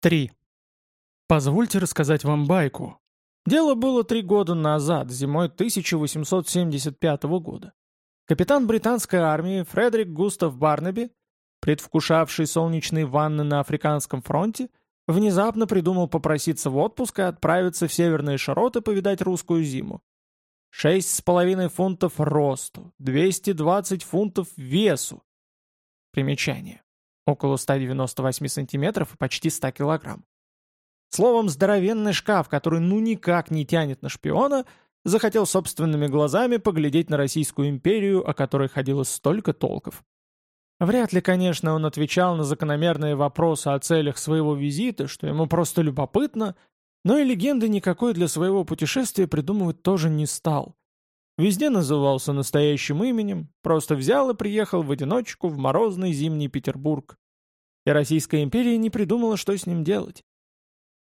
3. Позвольте рассказать вам байку. Дело было три года назад, зимой 1875 года. Капитан британской армии Фредерик Густав Барнаби, предвкушавший солнечные ванны на Африканском фронте, внезапно придумал попроситься в отпуск и отправиться в северные широты повидать русскую зиму. Шесть с половиной фунтов росту, 220 фунтов весу. Примечание около 198 сантиметров и почти 100 килограмм. Словом, здоровенный шкаф, который ну никак не тянет на шпиона, захотел собственными глазами поглядеть на Российскую империю, о которой ходило столько толков. Вряд ли, конечно, он отвечал на закономерные вопросы о целях своего визита, что ему просто любопытно, но и легенды никакой для своего путешествия придумывать тоже не стал. Везде назывался настоящим именем, просто взял и приехал в одиночку в морозный зимний Петербург. И Российская империя не придумала, что с ним делать.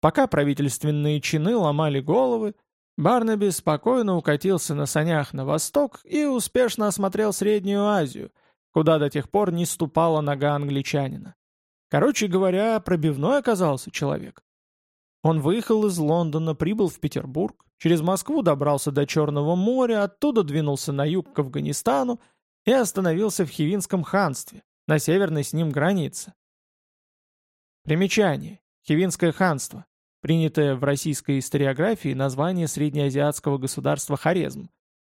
Пока правительственные чины ломали головы, Барнаби спокойно укатился на санях на восток и успешно осмотрел Среднюю Азию, куда до тех пор не ступала нога англичанина. Короче говоря, пробивной оказался человек. Он выехал из Лондона, прибыл в Петербург, через Москву добрался до Черного моря, оттуда двинулся на юг к Афганистану и остановился в Хивинском ханстве, на северной с ним границе. Примечание. Хивинское ханство. Принятое в российской историографии название среднеазиатского государства Хорезм.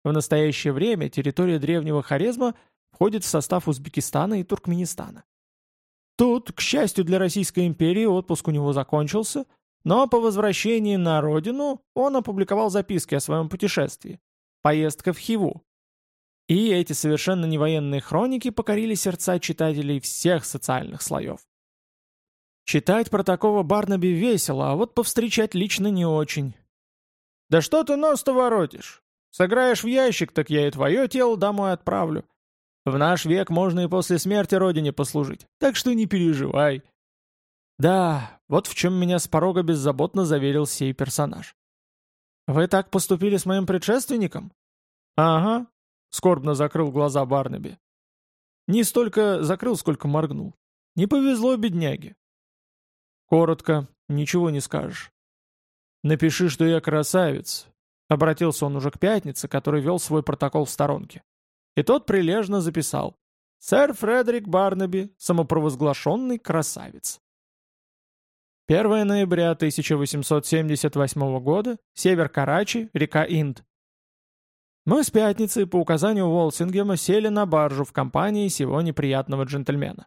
В настоящее время территория древнего Хорезма входит в состав Узбекистана и Туркменистана. Тут, к счастью для Российской империи, отпуск у него закончился – но по возвращении на родину он опубликовал записки о своем путешествии. Поездка в Хиву. И эти совершенно не военные хроники покорили сердца читателей всех социальных слоев. Читать про такого Барнаби весело, а вот повстречать лично не очень. «Да что ты нос-то воротишь? Сыграешь в ящик, так я и твое тело домой отправлю. В наш век можно и после смерти родине послужить, так что не переживай», да, вот в чем меня с порога беззаботно заверил сей персонаж. «Вы так поступили с моим предшественником?» «Ага», — скорбно закрыл глаза Барнаби. Не столько закрыл, сколько моргнул. Не повезло бедняге. Коротко, ничего не скажешь. «Напиши, что я красавец», — обратился он уже к пятнице, который вел свой протокол в сторонке. И тот прилежно записал. «Сэр Фредерик Барнаби, самопровозглашенный красавец». 1 ноября 1878 года, север Карачи, река Инд. Мы с пятницы по указанию Уолсингема сели на баржу в компании сего неприятного джентльмена.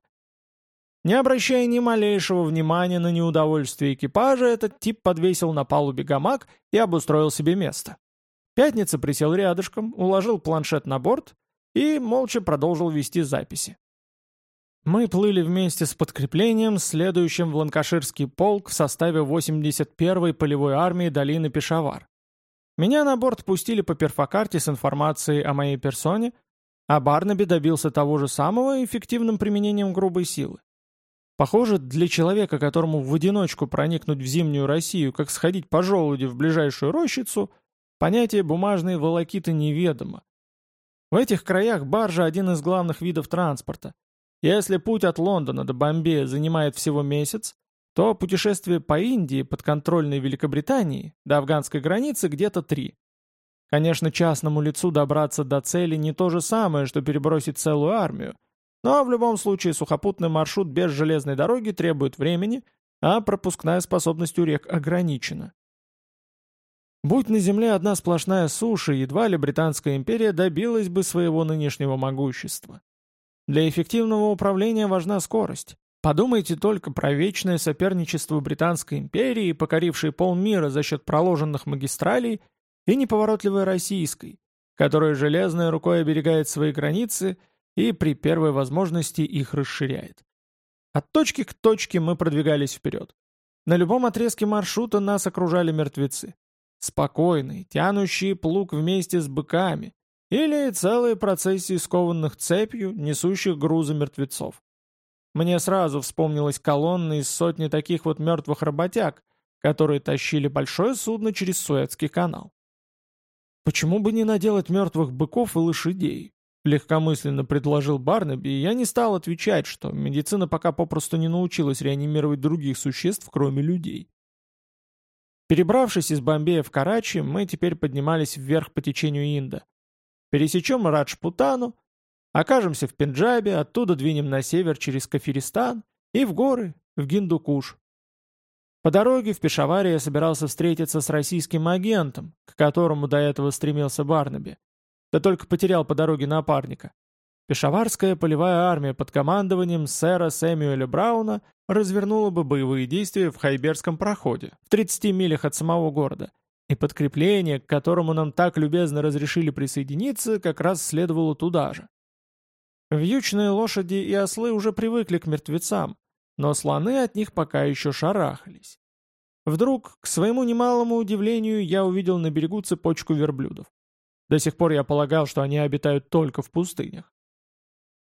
Не обращая ни малейшего внимания на неудовольствие экипажа, этот тип подвесил на палубе гамак и обустроил себе место. Пятница присел рядышком, уложил планшет на борт и молча продолжил вести записи. Мы плыли вместе с подкреплением, следующим в Ланкаширский полк в составе 81-й полевой армии долины Пешавар. Меня на борт пустили по перфокарте с информацией о моей персоне, а Барнаби добился того же самого эффективным применением грубой силы. Похоже, для человека, которому в одиночку проникнуть в зимнюю Россию, как сходить по желуди в ближайшую рощицу, понятие бумажной волокиты неведомо. В этих краях баржа один из главных видов транспорта. Если путь от Лондона до Бомбея занимает всего месяц, то путешествие по Индии, подконтрольной Великобритании, до афганской границы где-то три. Конечно, частному лицу добраться до цели не то же самое, что перебросить целую армию, но в любом случае сухопутный маршрут без железной дороги требует времени, а пропускная способность у рек ограничена. Будь на земле одна сплошная суша, едва ли Британская империя добилась бы своего нынешнего могущества. Для эффективного управления важна скорость. Подумайте только про вечное соперничество Британской империи, покорившей полмира за счет проложенных магистралей, и неповоротливой российской, которая железной рукой оберегает свои границы и при первой возможности их расширяет. От точки к точке мы продвигались вперед. На любом отрезке маршрута нас окружали мертвецы. Спокойные, тянущие плуг вместе с быками, или целые процессии скованных цепью, несущих грузы мертвецов. Мне сразу вспомнилась колонна из сотни таких вот мертвых работяг, которые тащили большое судно через Суэцкий канал. Почему бы не наделать мертвых быков и лошадей? легкомысленно предложил Барнаби, и я не стал отвечать, что медицина пока попросту не научилась реанимировать других существ, кроме людей. Перебравшись из Бомбея в Карачи, мы теперь поднимались вверх по течению Инда. Пересечем Раджпутану, окажемся в Пенджабе, оттуда двинем на север через Кафиристан и в горы, в Гиндукуш. По дороге в Пешаваре я собирался встретиться с российским агентом, к которому до этого стремился Барнаби. Да только потерял по дороге напарника. Пешаварская полевая армия под командованием сэра Сэмюэля Брауна развернула бы боевые действия в Хайберском проходе, в 30 милях от самого города, и подкрепление, к которому нам так любезно разрешили присоединиться, как раз следовало туда же. Вьючные лошади и ослы уже привыкли к мертвецам, но слоны от них пока еще шарахались. Вдруг, к своему немалому удивлению, я увидел на берегу цепочку верблюдов. До сих пор я полагал, что они обитают только в пустынях.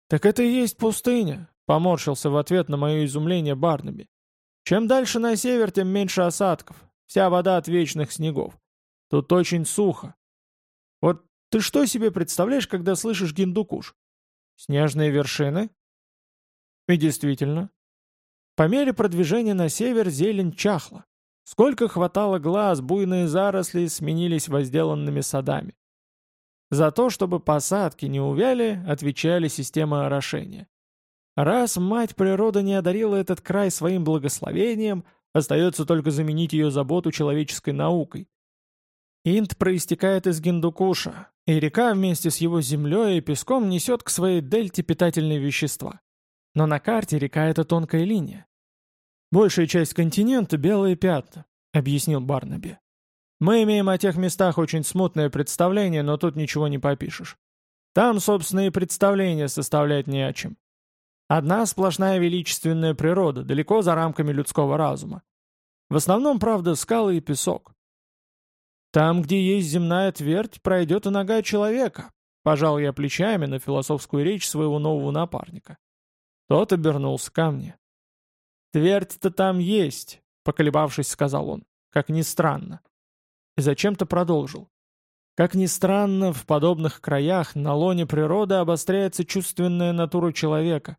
«Так это и есть пустыня», — поморщился в ответ на мое изумление Барнаби. «Чем дальше на север, тем меньше осадков. Вся вода от вечных снегов. Тут очень сухо. Вот ты что себе представляешь, когда слышишь Гиндукуш? Снежные вершины?» И действительно, по мере продвижения на север зелень чахла. Сколько хватало глаз, буйные заросли сменились возделанными садами. За то, чтобы посадки не увяли, отвечали системы орошения. Раз мать природа не одарила этот край своим благословением, остается только заменить ее заботу человеческой наукой. Инд проистекает из Гиндукуша, и река вместе с его землей и песком несет к своей дельте питательные вещества. Но на карте река — это тонкая линия. «Большая часть континента — белые пятна», — объяснил Барнаби. «Мы имеем о тех местах очень смутное представление, но тут ничего не попишешь. Там, собственно, и представление составлять не о чем. Одна сплошная величественная природа, далеко за рамками людского разума. В основном, правда, скалы и песок. Там, где есть земная твердь, пройдет и нога человека. Пожал я плечами на философскую речь своего нового напарника. Тот обернулся ко мне. «Твердь-то там есть», — поколебавшись, сказал он. «Как ни странно». И зачем-то продолжил. Как ни странно, в подобных краях на лоне природы обостряется чувственная натура человека.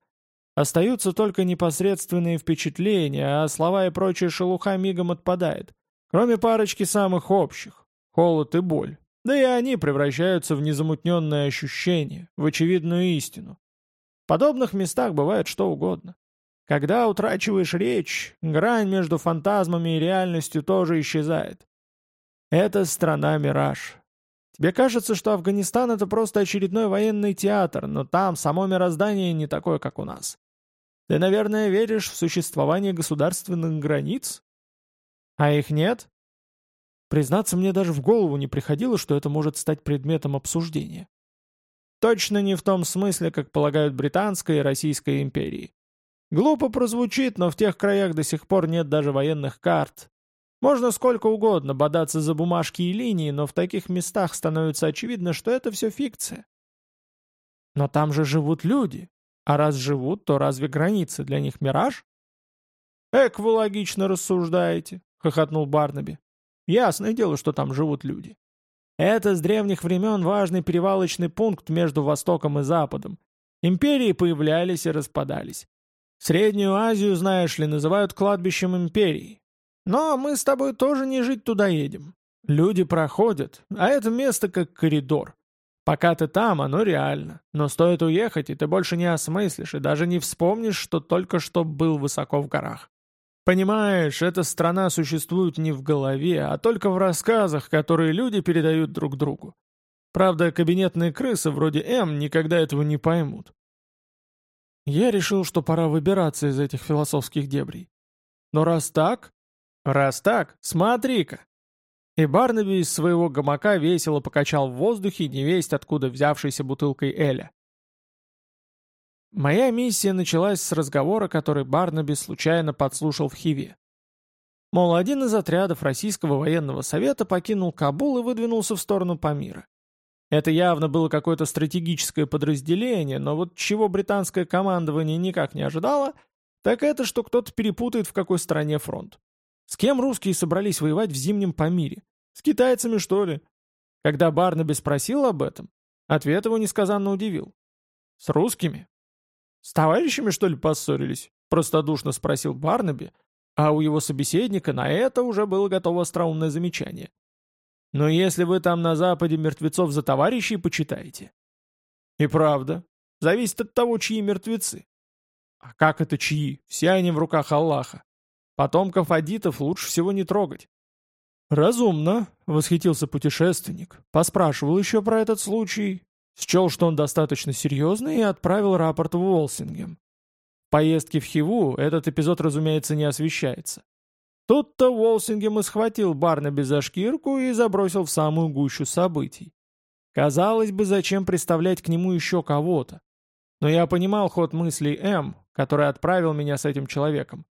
Остаются только непосредственные впечатления, а слова и прочая шелуха мигом отпадает. Кроме парочки самых общих — холод и боль. Да и они превращаются в незамутненное ощущение, в очевидную истину. В подобных местах бывает что угодно. Когда утрачиваешь речь, грань между фантазмами и реальностью тоже исчезает. Это страна-мираж. Тебе кажется, что Афганистан — это просто очередной военный театр, но там само мироздание не такое, как у нас. Ты, наверное, веришь в существование государственных границ? А их нет? Признаться, мне даже в голову не приходило, что это может стать предметом обсуждения. Точно не в том смысле, как полагают Британская и Российская империи. Глупо прозвучит, но в тех краях до сих пор нет даже военных карт. Можно сколько угодно бодаться за бумажки и линии, но в таких местах становится очевидно, что это все фикция. Но там же живут люди. А раз живут, то разве границы для них мираж? «Эк, вы логично рассуждаете», — хохотнул Барнаби. «Ясное дело, что там живут люди. Это с древних времен важный перевалочный пункт между Востоком и Западом. Империи появлялись и распадались. Среднюю Азию, знаешь ли, называют кладбищем империи. Но мы с тобой тоже не жить туда едем. Люди проходят, а это место как коридор. Пока ты там, оно реально. Но стоит уехать, и ты больше не осмыслишь, и даже не вспомнишь, что только что был высоко в горах. Понимаешь, эта страна существует не в голове, а только в рассказах, которые люди передают друг другу. Правда, кабинетные крысы вроде М никогда этого не поймут. Я решил, что пора выбираться из этих философских дебрей. Но раз так... Раз так, смотри-ка. И Барнаби из своего гамака весело покачал в воздухе невесть откуда взявшейся бутылкой Эля. Моя миссия началась с разговора, который Барнаби случайно подслушал в Хиве. Мол, один из отрядов Российского военного совета покинул Кабул и выдвинулся в сторону Памира. Это явно было какое-то стратегическое подразделение, но вот чего британское командование никак не ожидало, так это, что кто-то перепутает, в какой стране фронт. С кем русские собрались воевать в зимнем Памире? С китайцами, что ли? Когда Барнаби спросил об этом, Ответ его несказанно удивил. «С русскими?» «С товарищами, что ли, поссорились?» — простодушно спросил Барнаби, а у его собеседника на это уже было готово остроумное замечание. «Но если вы там на Западе мертвецов за товарищей почитаете...» «И правда. Зависит от того, чьи мертвецы». «А как это чьи? Все они в руках Аллаха. Потомков адитов лучше всего не трогать». «Разумно», — восхитился путешественник. Поспрашивал еще про этот случай, счел, что он достаточно серьезный, и отправил рапорт в Уолсингем. Поездки в Хиву этот эпизод, разумеется, не освещается. Тут-то Уолсингем и схватил Барнаби за шкирку и забросил в самую гущу событий. Казалось бы, зачем представлять к нему еще кого-то? Но я понимал ход мыслей М, который отправил меня с этим человеком.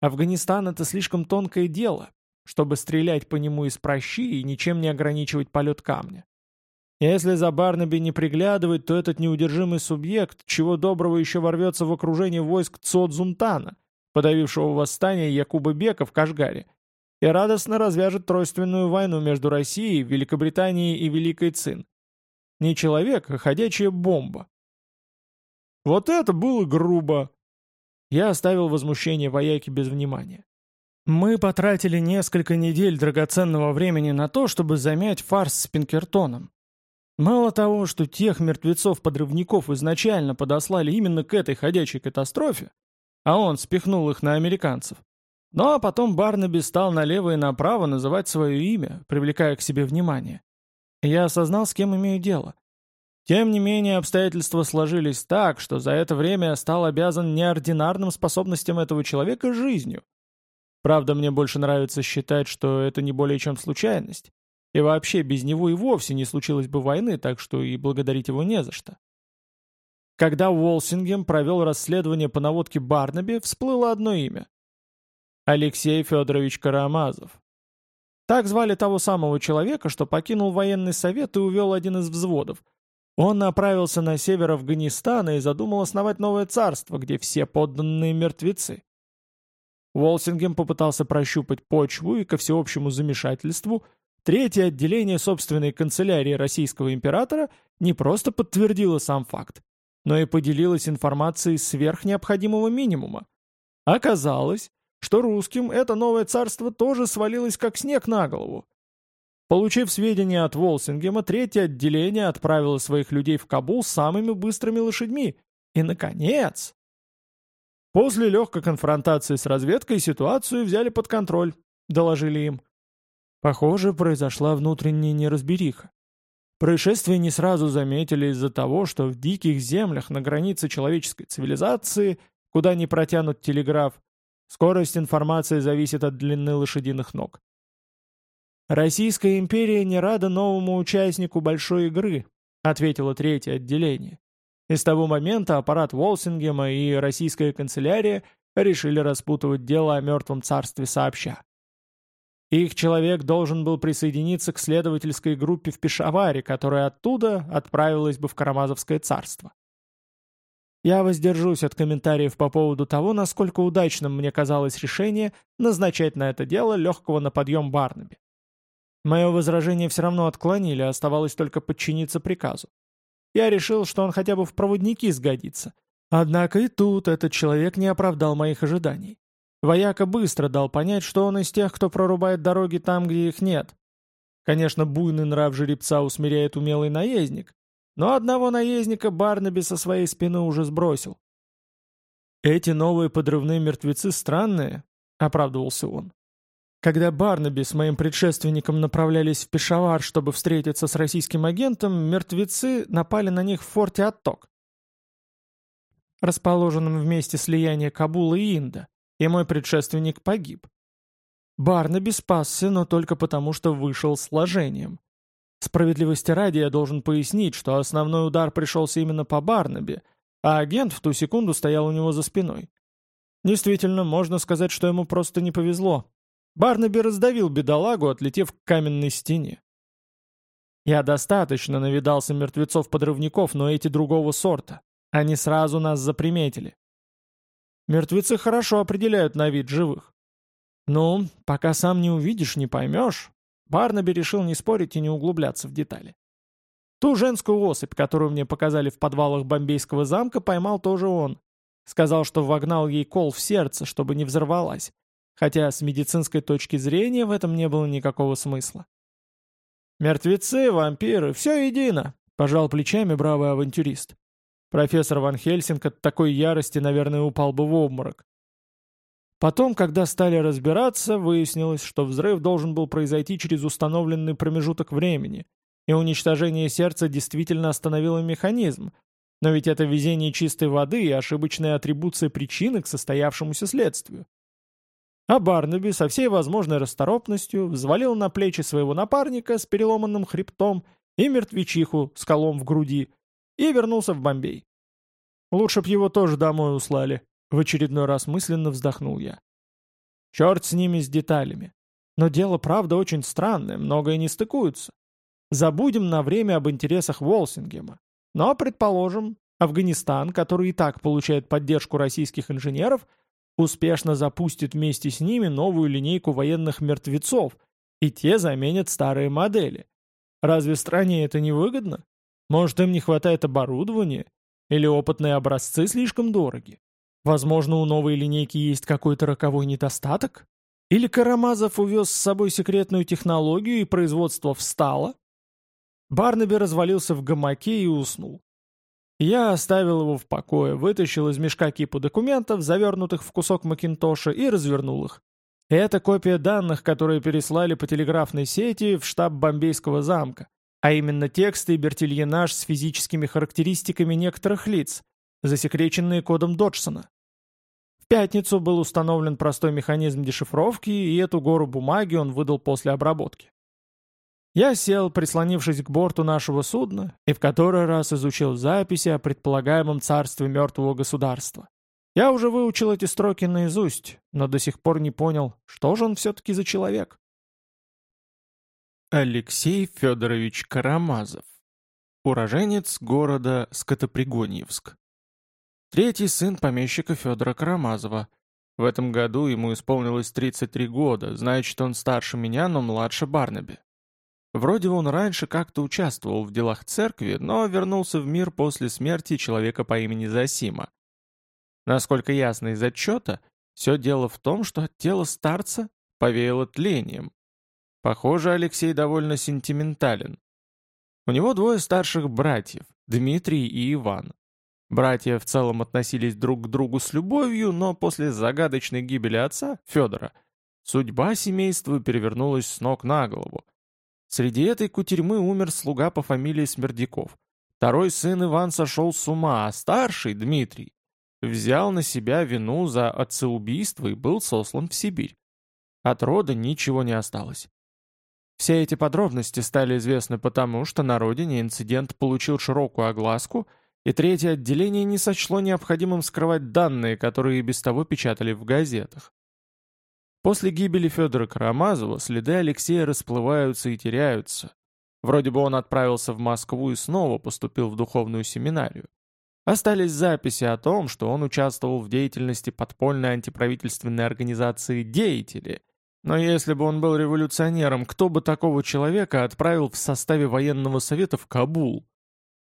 Афганистан — это слишком тонкое дело, чтобы стрелять по нему из прощи и ничем не ограничивать полет камня. Если за Барнаби не приглядывать, то этот неудержимый субъект, чего доброго еще ворвется в окружение войск Цодзунтана, подавившего восстание Якуба Бека в Кашгаре, и радостно развяжет тройственную войну между Россией, Великобританией и Великой Цин. Не человек, а ходячая бомба. Вот это было грубо. Я оставил возмущение вояки без внимания. Мы потратили несколько недель драгоценного времени на то, чтобы замять фарс с Пинкертоном. Мало того, что тех мертвецов-подрывников изначально подослали именно к этой ходячей катастрофе, а он спихнул их на американцев, ну а потом Барнаби стал налево и направо называть свое имя, привлекая к себе внимание. Я осознал, с кем имею дело. Тем не менее, обстоятельства сложились так, что за это время я стал обязан неординарным способностям этого человека жизнью. Правда, мне больше нравится считать, что это не более чем случайность. И вообще, без него и вовсе не случилось бы войны, так что и благодарить его не за что. Когда Уолсингем провел расследование по наводке Барнаби, всплыло одно имя. Алексей Федорович Карамазов. Так звали того самого человека, что покинул военный совет и увел один из взводов. Он направился на север Афганистана и задумал основать новое царство, где все подданные мертвецы. Уолсингем попытался прощупать почву и, ко всеобщему замешательству, третье отделение собственной канцелярии российского императора не просто подтвердило сам факт, но и поделилось информацией сверх необходимого минимума. Оказалось, что русским это новое царство тоже свалилось как снег на голову. Получив сведения от Волсингема, третье отделение отправило своих людей в Кабул самыми быстрыми лошадьми. И, наконец, После легкой конфронтации с разведкой ситуацию взяли под контроль, доложили им. Похоже, произошла внутренняя неразбериха. Происшествие не сразу заметили из-за того, что в диких землях на границе человеческой цивилизации, куда не протянут телеграф, скорость информации зависит от длины лошадиных ног. «Российская империя не рада новому участнику большой игры», ответило третье отделение. И с того момента аппарат Волсингема и российская канцелярия решили распутывать дело о мертвом царстве сообща. Их человек должен был присоединиться к следовательской группе в Пешаваре, которая оттуда отправилась бы в Карамазовское царство. Я воздержусь от комментариев по поводу того, насколько удачным мне казалось решение назначать на это дело легкого на подъем Барнаби. Мое возражение все равно отклонили, оставалось только подчиниться приказу. Я решил, что он хотя бы в проводники сгодится. Однако и тут этот человек не оправдал моих ожиданий. Вояка быстро дал понять, что он из тех, кто прорубает дороги там, где их нет. Конечно, буйный нрав жеребца усмиряет умелый наездник, но одного наездника Барнаби со своей спины уже сбросил. «Эти новые подрывные мертвецы странные», — оправдывался он. Когда Барнаби с моим предшественником направлялись в Пешавар, чтобы встретиться с российским агентом, мертвецы напали на них в форте Отток, расположенном в месте слияния Кабула и Инда, и мой предшественник погиб. Барнаби спасся, но только потому, что вышел сложением. Справедливости ради я должен пояснить, что основной удар пришелся именно по Барнаби, а агент в ту секунду стоял у него за спиной. Действительно, можно сказать, что ему просто не повезло. Барнаби раздавил бедолагу, отлетев к каменной стене. Я достаточно навидался мертвецов-подрывников, но эти другого сорта. Они сразу нас заприметили. Мертвецы хорошо определяют на вид живых. Ну, пока сам не увидишь, не поймешь. Барнаби решил не спорить и не углубляться в детали. Ту женскую особь, которую мне показали в подвалах бомбейского замка, поймал тоже он. Сказал, что вогнал ей кол в сердце, чтобы не взорвалась. Хотя с медицинской точки зрения в этом не было никакого смысла. «Мертвецы, вампиры, все едино», — пожал плечами бравый авантюрист. Профессор Ван Хельсинг от такой ярости, наверное, упал бы в обморок. Потом, когда стали разбираться, выяснилось, что взрыв должен был произойти через установленный промежуток времени, и уничтожение сердца действительно остановило механизм, но ведь это везение чистой воды и ошибочная атрибуция причины к состоявшемуся следствию. А Барнаби со всей возможной расторопностью взвалил на плечи своего напарника с переломанным хребтом и мертвечиху с колом в груди и вернулся в Бомбей. Лучше б его тоже домой услали. В очередной раз мысленно вздохнул я. Черт с ними, с деталями. Но дело, правда, очень странное, многое не стыкуется. Забудем на время об интересах Волсингема. Но, предположим, Афганистан, который и так получает поддержку российских инженеров, успешно запустит вместе с ними новую линейку военных мертвецов, и те заменят старые модели. Разве стране это не выгодно? Может, им не хватает оборудования? Или опытные образцы слишком дороги? Возможно, у новой линейки есть какой-то роковой недостаток? Или Карамазов увез с собой секретную технологию и производство встало? Барнаби развалился в гамаке и уснул. Я оставил его в покое, вытащил из мешка кипу документов, завернутых в кусок макинтоша, и развернул их. Это копия данных, которые переслали по телеграфной сети в штаб Бомбейского замка, а именно тексты и бертильонаж с физическими характеристиками некоторых лиц, засекреченные кодом Доджсона. В пятницу был установлен простой механизм дешифровки, и эту гору бумаги он выдал после обработки. Я сел, прислонившись к борту нашего судна, и в который раз изучил записи о предполагаемом царстве мертвого государства. Я уже выучил эти строки наизусть, но до сих пор не понял, что же он все-таки за человек. Алексей Федорович Карамазов Уроженец города Скотопригоньевск Третий сын помещика Федора Карамазова. В этом году ему исполнилось 33 года, значит, он старше меня, но младше Барнаби. Вроде он раньше как-то участвовал в делах церкви, но вернулся в мир после смерти человека по имени Засима. Насколько ясно из отчета, все дело в том, что от тела старца повеяло тлением. Похоже, Алексей довольно сентиментален. У него двое старших братьев, Дмитрий и Иван. Братья в целом относились друг к другу с любовью, но после загадочной гибели отца, Федора, судьба семейства перевернулась с ног на голову. Среди этой кутерьмы умер слуга по фамилии Смердяков. Второй сын Иван сошел с ума, а старший, Дмитрий, взял на себя вину за отцеубийство и был сослан в Сибирь. От рода ничего не осталось. Все эти подробности стали известны потому, что на родине инцидент получил широкую огласку – и третье отделение не сочло необходимым скрывать данные, которые и без того печатали в газетах. После гибели Федора Карамазова следы Алексея расплываются и теряются. Вроде бы он отправился в Москву и снова поступил в духовную семинарию. Остались записи о том, что он участвовал в деятельности подпольной антиправительственной организации «Деятели», но если бы он был революционером, кто бы такого человека отправил в составе военного совета в Кабул?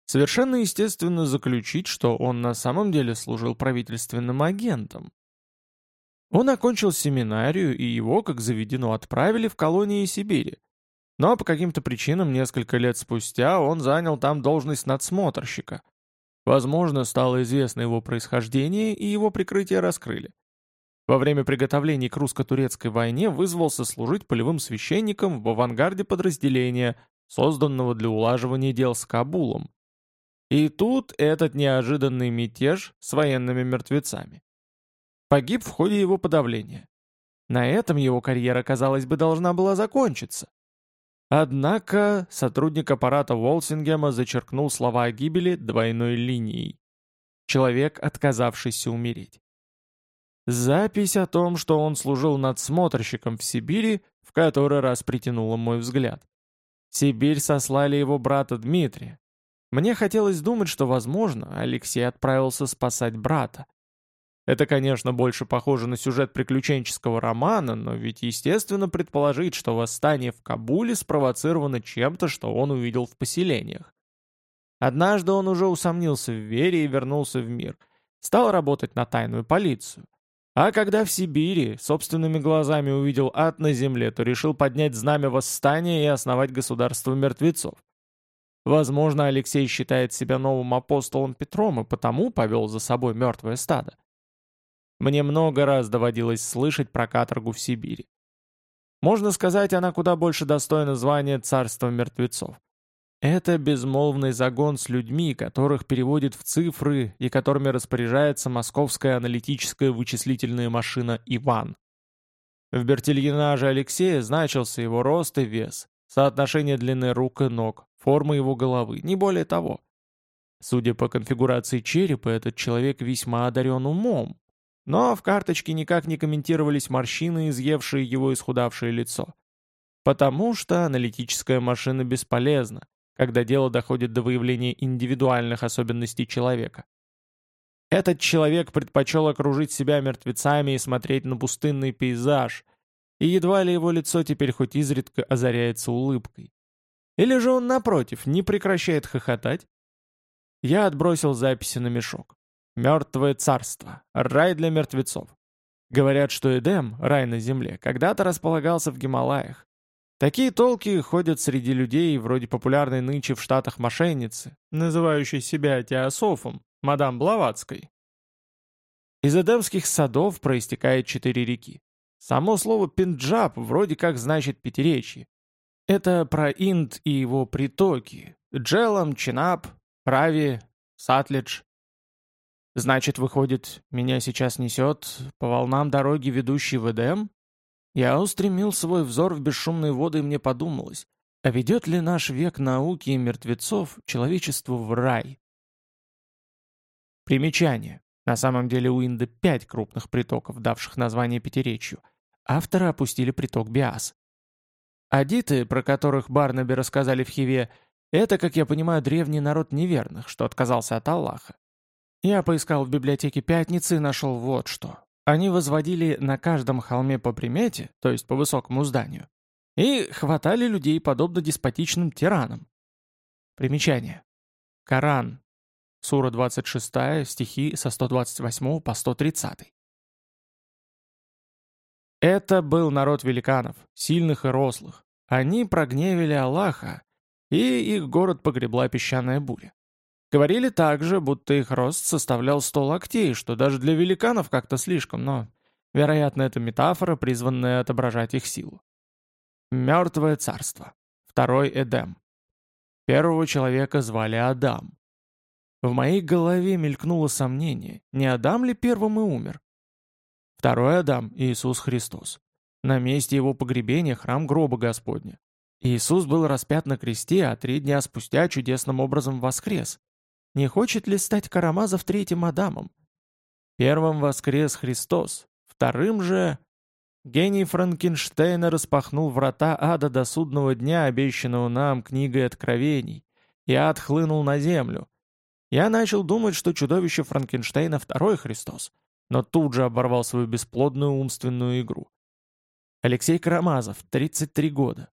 Совершенно естественно заключить, что он на самом деле служил правительственным агентом. Он окончил семинарию, и его, как заведено, отправили в колонии Сибири. Но по каким-то причинам несколько лет спустя он занял там должность надсмотрщика. Возможно, стало известно его происхождение, и его прикрытие раскрыли. Во время приготовлений к русско-турецкой войне вызвался служить полевым священником в авангарде подразделения, созданного для улаживания дел с Кабулом. И тут этот неожиданный мятеж с военными мертвецами. Погиб в ходе его подавления. На этом его карьера, казалось бы, должна была закончиться. Однако сотрудник аппарата Волсингема зачеркнул слова о гибели двойной линией. Человек, отказавшийся умереть. Запись о том, что он служил надсмотрщиком в Сибири, в который раз притянула мой взгляд. Сибирь сослали его брата Дмитрия, мне хотелось думать, что, возможно, Алексей отправился спасать брата. Это, конечно, больше похоже на сюжет приключенческого романа, но ведь естественно предположить, что восстание в Кабуле спровоцировано чем-то, что он увидел в поселениях. Однажды он уже усомнился в вере и вернулся в мир. Стал работать на тайную полицию. А когда в Сибири собственными глазами увидел ад на земле, то решил поднять знамя восстания и основать государство мертвецов. Возможно, Алексей считает себя новым апостолом Петром и потому повел за собой мертвое стадо. Мне много раз доводилось слышать про каторгу в Сибири. Можно сказать, она куда больше достойна звания царства мертвецов. Это безмолвный загон с людьми, которых переводит в цифры и которыми распоряжается московская аналитическая вычислительная машина «Иван». В Бертильинаже Алексея значился его рост и вес, соотношение длины рук и ног, форма его головы, не более того. Судя по конфигурации черепа, этот человек весьма одарен умом, но в карточке никак не комментировались морщины, изъевшие его исхудавшее лицо. Потому что аналитическая машина бесполезна, когда дело доходит до выявления индивидуальных особенностей человека. Этот человек предпочел окружить себя мертвецами и смотреть на пустынный пейзаж, и едва ли его лицо теперь хоть изредка озаряется улыбкой. Или же он, напротив, не прекращает хохотать? Я отбросил записи на мешок. Мертвое царство. Рай для мертвецов. Говорят, что Эдем, рай на земле, когда-то располагался в Гималаях. Такие толки ходят среди людей, вроде популярной нынче в Штатах мошенницы, называющей себя Теософом, мадам Блаватской. Из Эдемских садов проистекает четыре реки. Само слово «пинджаб» вроде как значит «пятиречье». Это про Инд и его притоки. Джелам, Чинап, Рави, Сатлидж. Значит, выходит, меня сейчас несет по волнам дороги, ведущей в Эдем? Я устремил свой взор в бесшумные воды, и мне подумалось, а ведет ли наш век науки и мертвецов человечеству в рай? Примечание. На самом деле у Инды пять крупных притоков, давших название Пятиречью. Авторы опустили приток Биас. Адиты, про которых Барнаби рассказали в Хиве, это, как я понимаю, древний народ неверных, что отказался от Аллаха. Я поискал в библиотеке Пятницы и нашел вот что. Они возводили на каждом холме по примете, то есть по высокому зданию, и хватали людей подобно деспотичным тиранам. Примечание. Коран. Сура 26, стихи со 128 по 130. Это был народ великанов, сильных и рослых. Они прогневили Аллаха, и их город погребла песчаная буря. Говорили также, будто их рост составлял сто локтей, что даже для великанов как-то слишком, но, вероятно, это метафора, призванная отображать их силу. Мертвое царство. Второй Эдем. Первого человека звали Адам. В моей голове мелькнуло сомнение, не Адам ли первым и умер? Второй Адам – Иисус Христос. На месте его погребения храм гроба Господня. Иисус был распят на кресте, а три дня спустя чудесным образом воскрес. Не хочет ли стать Карамазов третьим Адамом? Первым воскрес Христос, вторым же... Гений Франкенштейна распахнул врата ада до судного дня, обещанного нам книгой Откровений, и ад хлынул на землю. Я начал думать, что чудовище Франкенштейна — второй Христос, но тут же оборвал свою бесплодную умственную игру. Алексей Карамазов, 33 года.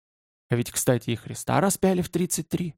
А ведь, кстати, и Христа распяли в 33.